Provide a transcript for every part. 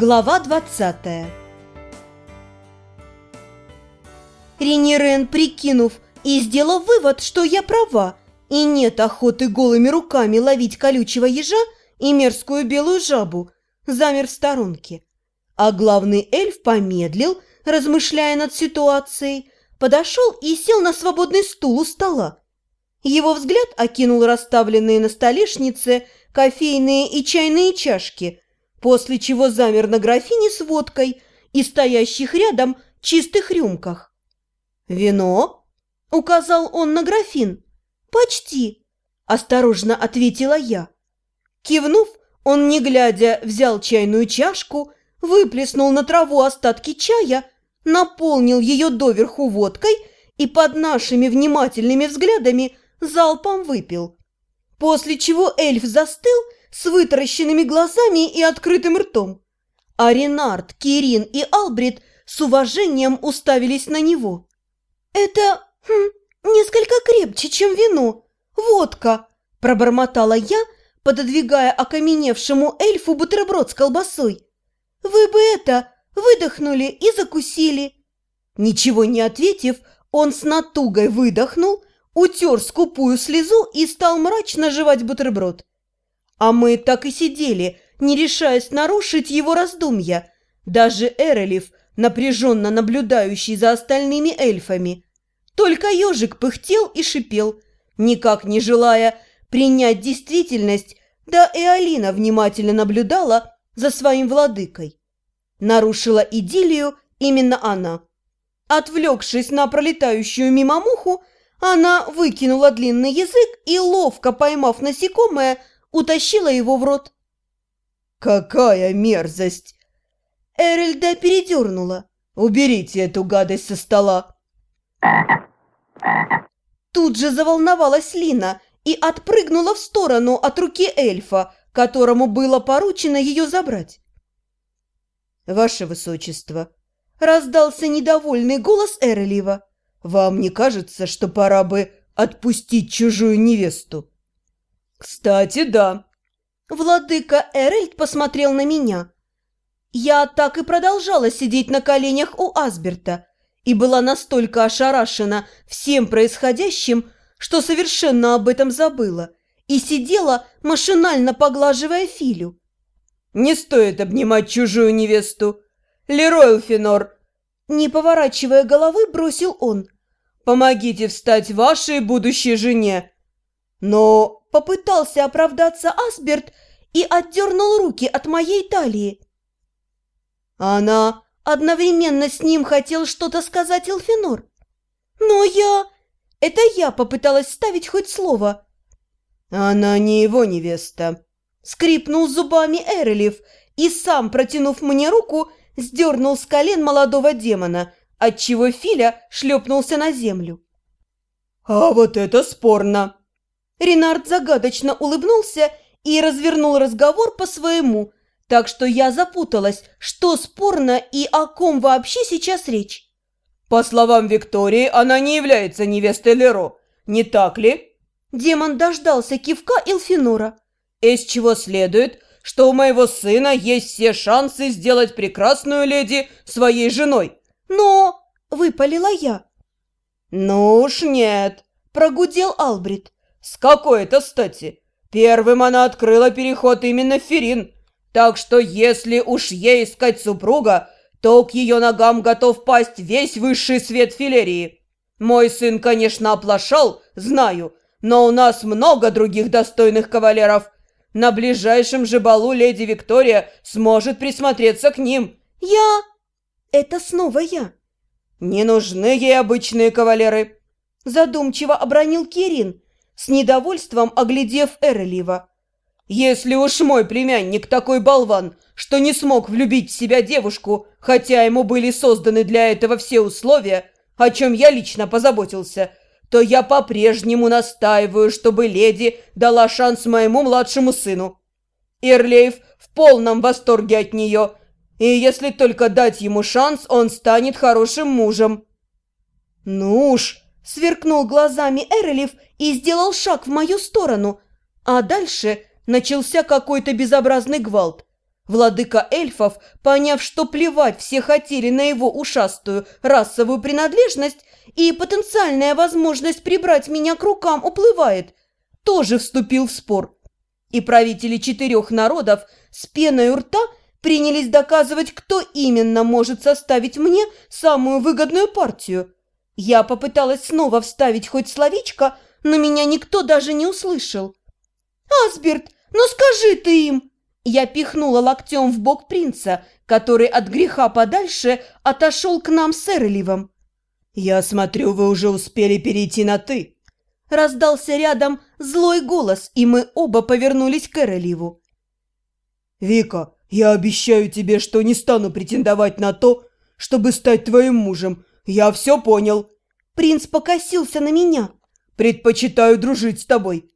Глава 20 Ренирен, прикинув и сделав вывод, что я права, и нет охоты голыми руками ловить колючего ежа и мерзкую белую жабу, замер в сторонке. А главный эльф помедлил, размышляя над ситуацией, подошел и сел на свободный стул у стола. Его взгляд окинул расставленные на столешнице кофейные и чайные чашки, после чего замер на графине с водкой и стоящих рядом чистых рюмках. «Вино?» – указал он на графин. «Почти», – осторожно ответила я. Кивнув, он, не глядя, взял чайную чашку, выплеснул на траву остатки чая, наполнил ее доверху водкой и под нашими внимательными взглядами залпом выпил. После чего эльф застыл с вытаращенными глазами и открытым ртом. А Ренард, Кирин и Албрит с уважением уставились на него. «Это хм, несколько крепче, чем вино. Водка!» – пробормотала я, пододвигая окаменевшему эльфу бутерброд с колбасой. «Вы бы это выдохнули и закусили!» Ничего не ответив, он с натугой выдохнул, утер скупую слезу и стал мрачно жевать бутерброд. А мы так и сидели, не решаясь нарушить его раздумья. Даже Эрелев, напряженно наблюдающий за остальными эльфами. Только ежик пыхтел и шипел, никак не желая принять действительность, да и Алина внимательно наблюдала за своим владыкой. Нарушила идиллию именно она. Отвлекшись на пролетающую мимо муху, она выкинула длинный язык и, ловко поймав насекомое, утащила его в рот. «Какая мерзость!» Эрельда передернула. «Уберите эту гадость со стола!» Тут же заволновалась Лина и отпрыгнула в сторону от руки эльфа, которому было поручено ее забрать. «Ваше Высочество!» – раздался недовольный голос Эрелива. «Вам не кажется, что пора бы отпустить чужую невесту?» «Кстати, да». Владыка Эрельд посмотрел на меня. Я так и продолжала сидеть на коленях у Асберта и была настолько ошарашена всем происходящим, что совершенно об этом забыла и сидела, машинально поглаживая Филю. «Не стоит обнимать чужую невесту. Лерой Элфинор!» Не поворачивая головы, бросил он. «Помогите встать вашей будущей жене!» Но попытался оправдаться Асберт и отдернул руки от моей талии. Она одновременно с ним хотел что-то сказать Элфинор. Но я... Это я попыталась ставить хоть слово. Она не его невеста. Скрипнул зубами Эрелев и сам, протянув мне руку, сдернул с колен молодого демона, отчего Филя шлепнулся на землю. «А вот это спорно!» Ренард загадочно улыбнулся и развернул разговор по-своему, так что я запуталась, что спорно и о ком вообще сейчас речь. По словам Виктории, она не является невестой Леро, не так ли? Демон дождался кивка Элфинора. Из чего следует, что у моего сына есть все шансы сделать прекрасную леди своей женой. Но... выпалила я. Ну уж нет, прогудел Албрит. С какой это стати? Первым она открыла переход именно в Ферин. Так что если уж ей искать супруга, то к ее ногам готов пасть весь высший свет Филерии. Мой сын, конечно, оплошал, знаю, но у нас много других достойных кавалеров. На ближайшем же балу леди Виктория сможет присмотреться к ним. Я... Это снова я. Не нужны ей обычные кавалеры. Задумчиво обронил Кирин, с недовольством оглядев Эрелива. «Если уж мой племянник такой болван, что не смог влюбить в себя девушку, хотя ему были созданы для этого все условия, о чем я лично позаботился, то я по-прежнему настаиваю, чтобы леди дала шанс моему младшему сыну. Ирлеев в полном восторге от нее, и если только дать ему шанс, он станет хорошим мужем». «Ну уж!» – сверкнул глазами Эрелев и сделал шаг в мою сторону, а дальше начался какой-то безобразный гвалт. Владыка эльфов, поняв, что плевать все хотели на его ушастую расовую принадлежность и потенциальная возможность прибрать меня к рукам уплывает, тоже вступил в спор. И правители четырех народов с пеной у рта принялись доказывать, кто именно может составить мне самую выгодную партию. Я попыталась снова вставить хоть словечко, но меня никто даже не услышал. «Асберт, ну скажи ты им!» Я пихнула локтем в бок принца, который от греха подальше отошел к нам с Эрливом. «Я смотрю, вы уже успели перейти на «ты». Раздался рядом злой голос, и мы оба повернулись к Эроливу. «Вика, я обещаю тебе, что не стану претендовать на то, чтобы стать твоим мужем. Я все понял». Принц покосился на меня. «Предпочитаю дружить с тобой».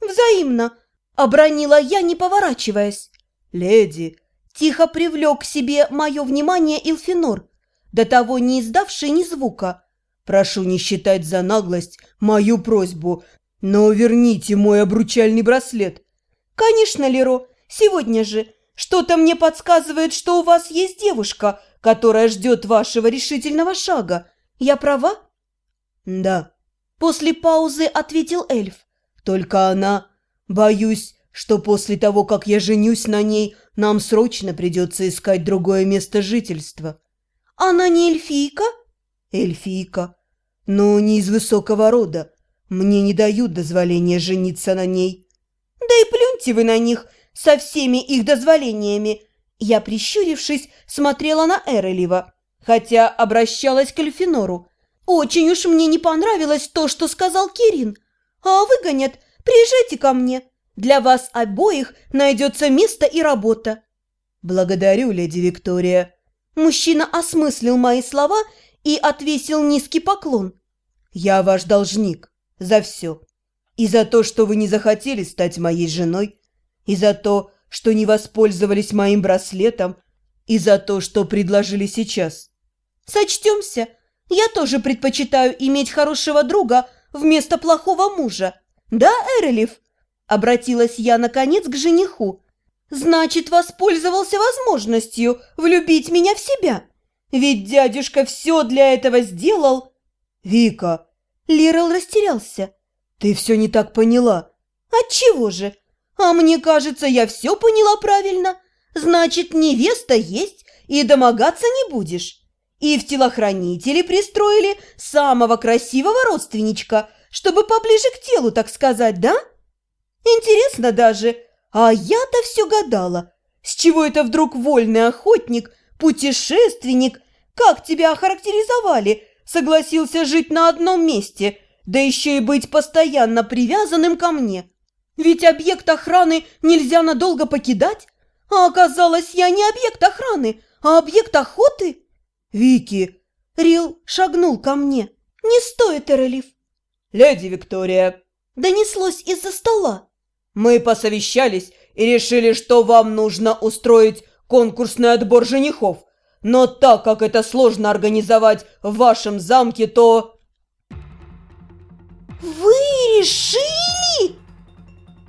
«Взаимно», — обронила я, не поворачиваясь. «Леди», — тихо привлек к себе мое внимание Илфинор, до того не издавший ни звука. «Прошу не считать за наглость мою просьбу, но верните мой обручальный браслет». «Конечно, Леро, сегодня же. Что-то мне подсказывает, что у вас есть девушка, которая ждет вашего решительного шага. Я права?» «Да», – после паузы ответил эльф. «Только она... Боюсь, что после того, как я женюсь на ней, нам срочно придется искать другое место жительства». «Она не эльфийка?» «Эльфийка. Но не из высокого рода. Мне не дают дозволения жениться на ней». «Да и плюньте вы на них со всеми их дозволениями!» Я, прищурившись, смотрела на Эрелева, хотя обращалась к Эльфинору. «Очень уж мне не понравилось то, что сказал Кирин. А выгонят, приезжайте ко мне. Для вас обоих найдется место и работа». «Благодарю, леди Виктория». Мужчина осмыслил мои слова и отвесил низкий поклон. «Я ваш должник за все. И за то, что вы не захотели стать моей женой, и за то, что не воспользовались моим браслетом, и за то, что предложили сейчас». «Сочтемся. Я тоже предпочитаю иметь хорошего друга вместо плохого мужа. Да, Эрелев?» Обратилась я, наконец, к жениху. «Значит, воспользовался возможностью влюбить меня в себя. Ведь дядюшка все для этого сделал». «Вика!» Лирел растерялся. «Ты все не так поняла». «Отчего же? А мне кажется, я все поняла правильно. Значит, невеста есть, и домогаться не будешь. И в телохранители пристроили самого красивого родственничка, чтобы поближе к телу, так сказать, да? Интересно даже, а я-то все гадала, с чего это вдруг вольный охотник, путешественник, как тебя охарактеризовали, согласился жить на одном месте, да еще и быть постоянно привязанным ко мне. Ведь объект охраны нельзя надолго покидать, а оказалось, я не объект охраны, а объект охоты. Вики, Рил шагнул ко мне. Не стоит, Эрелив. Леди Виктория. Донеслось из-за стола. Мы посовещались и решили, что вам нужно устроить конкурсный отбор женихов. Но так как это сложно организовать в вашем замке, то... Вы решили?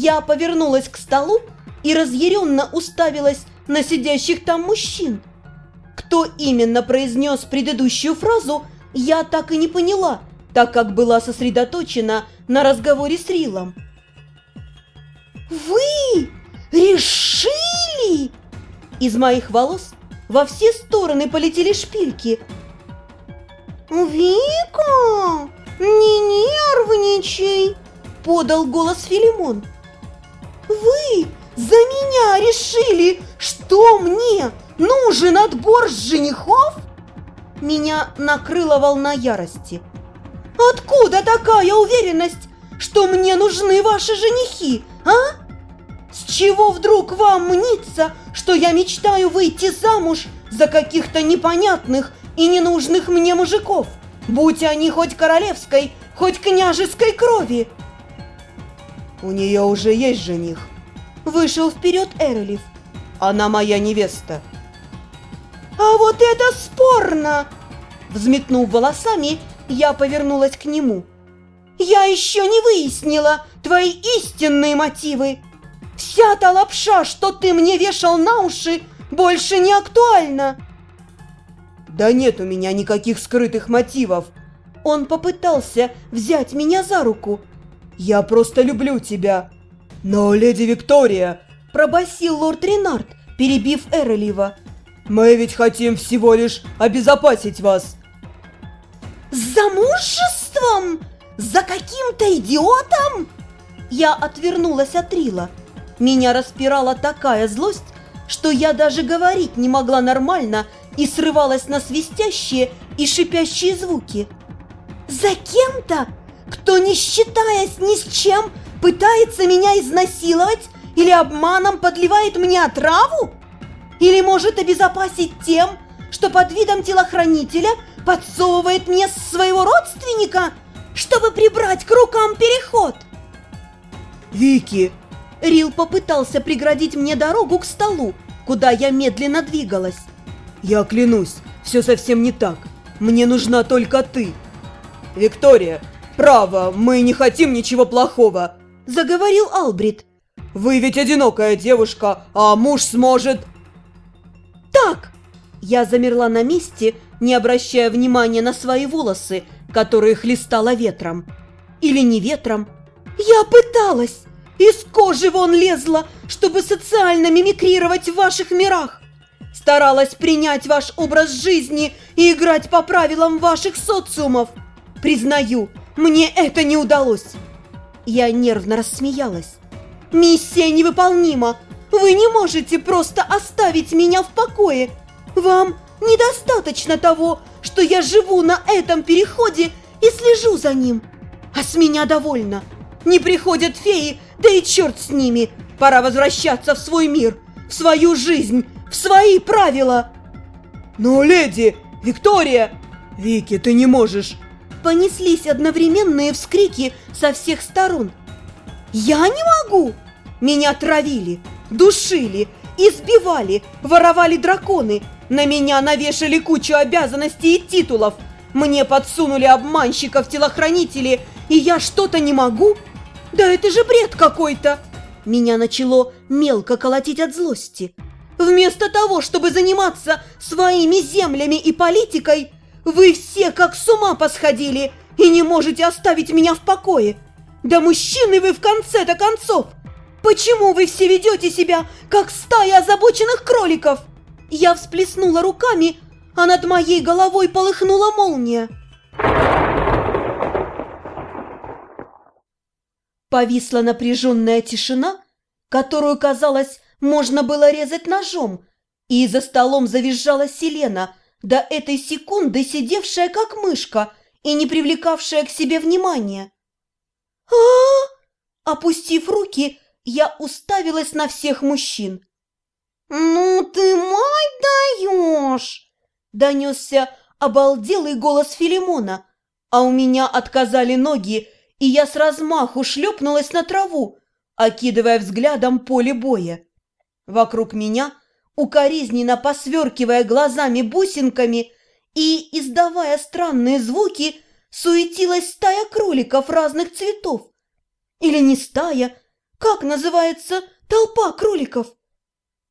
Я повернулась к столу и разъяренно уставилась на сидящих там мужчин. Кто именно произнес предыдущую фразу, я так и не поняла, так как была сосредоточена на разговоре с Рилом. «Вы решили?» Из моих волос во все стороны полетели шпильки. «Вика, не нервничай!» – подал голос Филимон. «Вы за меня решили, что мне нужен отбор женихов?» Меня накрыла волна ярости. «Откуда такая уверенность, что мне нужны ваши женихи, а? С чего вдруг вам мнится, что я мечтаю выйти замуж за каких-то непонятных и ненужных мне мужиков, будь они хоть королевской, хоть княжеской крови?» У нее уже есть жених. Вышел вперед Эролев. Она моя невеста. А вот это спорно! Взметнув волосами, я повернулась к нему. Я еще не выяснила твои истинные мотивы. Вся та лапша, что ты мне вешал на уши, больше не актуальна. Да нет у меня никаких скрытых мотивов. Он попытался взять меня за руку. Я просто люблю тебя. Но, леди Виктория, пробасил лорд Ренард, перебив Эролива. Мы ведь хотим всего лишь обезопасить вас. Замужеством? За каким-то идиотом? Я отвернулась от Рила. Меня распирала такая злость, что я даже говорить не могла нормально и срывалась на свистящие и шипящие звуки. «За кем-то, кто, не считаясь ни с чем, пытается меня изнасиловать или обманом подливает мне отраву? Или может обезопасить тем, что под видом телохранителя подсовывает мне своего родственника, чтобы прибрать к рукам переход?» «Вики!» Рил попытался преградить мне дорогу к столу, куда я медленно двигалась. «Я клянусь, все совсем не так. Мне нужна только ты!» «Виктория, право, мы не хотим ничего плохого!» Заговорил Албрит. «Вы ведь одинокая девушка, а муж сможет...» «Так!» Я замерла на месте, не обращая внимания на свои волосы, которые хлестало ветром. Или не ветром. Я пыталась! Из кожи вон лезла, чтобы социально мимикрировать в ваших мирах. Старалась принять ваш образ жизни и играть по правилам ваших социумов. Признаю, мне это не удалось. Я нервно рассмеялась. Миссия невыполнима. Вы не можете просто оставить меня в покое. Вам недостаточно того, что я живу на этом переходе и слежу за ним. А с меня довольно. Не приходят феи, да и черт с ними. Пора возвращаться в свой мир, в свою жизнь, в свои правила. Но, леди, Виктория! Вики, ты не можешь. Понеслись одновременные вскрики со всех сторон. Я не могу! Меня травили, душили, избивали, воровали драконы. На меня навешали кучу обязанностей и титулов. Мне подсунули обманщиков-телохранители, и я что-то не могу? Да это же бред какой-то! Меня начало мелко колотить от злости. Вместо того, чтобы заниматься своими землями и политикой, вы все как с ума посходили и не можете оставить меня в покое. Да мужчины вы в конце-то концов! Почему вы все ведете себя, как стая озабоченных кроликов? Я всплеснула руками, а над моей головой полыхнула молния. Повисла напряженная тишина, которую, казалось, можно было резать ножом, и за столом завизжала Селена, до этой секунды сидевшая как мышка и не привлекавшая к себе внимания. а, -а, -а Опустив руки, я уставилась на всех мужчин. «Ну ты, мать даешь!» – донесся обалделый голос Филимона, а у меня отказали ноги, и я с размаху шлепнулась на траву, окидывая взглядом поле боя. Вокруг меня, укоризненно посверкивая глазами-бусинками и издавая странные звуки, суетилась стая кроликов разных цветов. Или не стая, как называется толпа кроликов?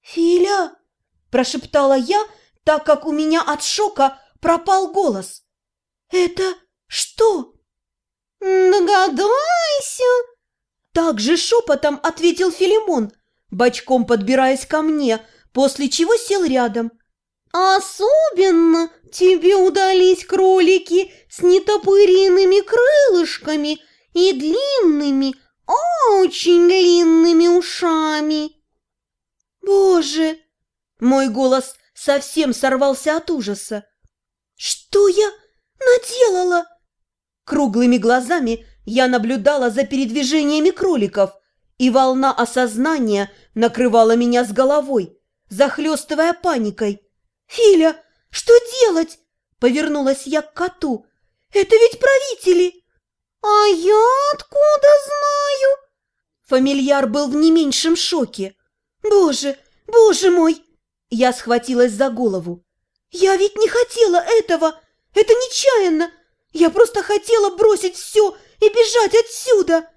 «Филя!» – прошептала я, так как у меня от шока пропал голос. «Это что?» «Догадайся!» Так же шепотом ответил Филимон, бочком подбираясь ко мне, после чего сел рядом. «Особенно тебе удались кролики с нетопыриными крылышками и длинными, очень длинными ушами!» «Боже!» Мой голос совсем сорвался от ужаса. «Что я наделала?» Круглыми глазами я наблюдала за передвижениями кроликов, и волна осознания накрывала меня с головой, захлестывая паникой. «Филя, что делать?» – повернулась я к коту. «Это ведь правители!» «А я откуда знаю?» Фамильяр был в не меньшем шоке. «Боже, боже мой!» Я схватилась за голову. «Я ведь не хотела этого! Это нечаянно! Я просто хотела бросить все и бежать отсюда!»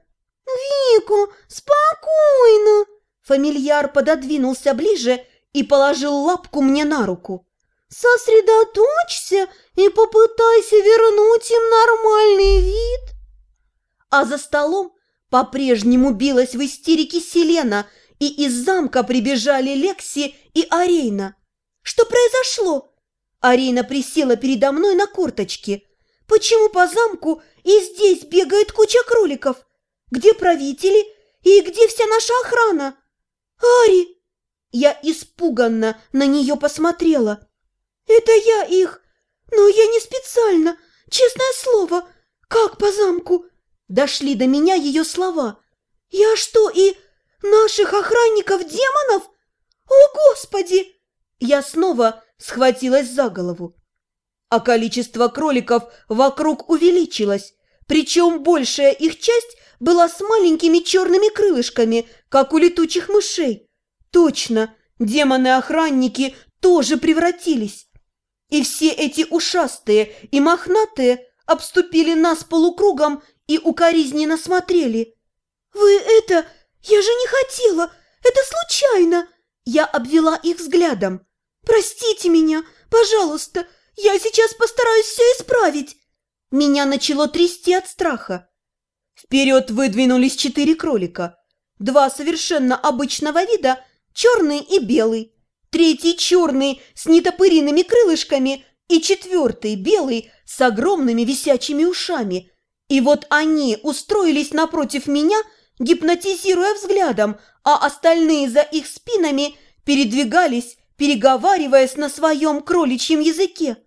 «Вику, спокойно!» Фамильяр пододвинулся ближе и положил лапку мне на руку. «Сосредоточься и попытайся вернуть им нормальный вид». А за столом по-прежнему билась в истерике Селена, и из замка прибежали Лекси и Арейна. «Что произошло?» Арина присела передо мной на корточки. «Почему по замку и здесь бегает куча кроликов? Где правители и где вся наша охрана?» «Ари!» Я испуганно на нее посмотрела. «Это я их, но я не специально, честное слово. Как по замку?» Дошли до меня ее слова. «Я что, и наших охранников-демонов? О, Господи!» Я снова схватилась за голову. А количество кроликов вокруг увеличилось, причем большая их часть была с маленькими черными крылышками, как у летучих мышей. Точно, демоны-охранники тоже превратились. И все эти ушастые и мохнатые обступили нас полукругом и укоризненно смотрели. «Вы это... Я же не хотела! Это случайно!» Я обвела их взглядом. «Простите меня, пожалуйста, я сейчас постараюсь все исправить!» Меня начало трясти от страха. Вперед выдвинулись четыре кролика. Два совершенно обычного вида, черный и белый. Третий черный с нетопыриными крылышками и четвертый белый с огромными висячими ушами. И вот они устроились напротив меня, гипнотизируя взглядом, а остальные за их спинами передвигались переговариваясь на своем кроличьем языке.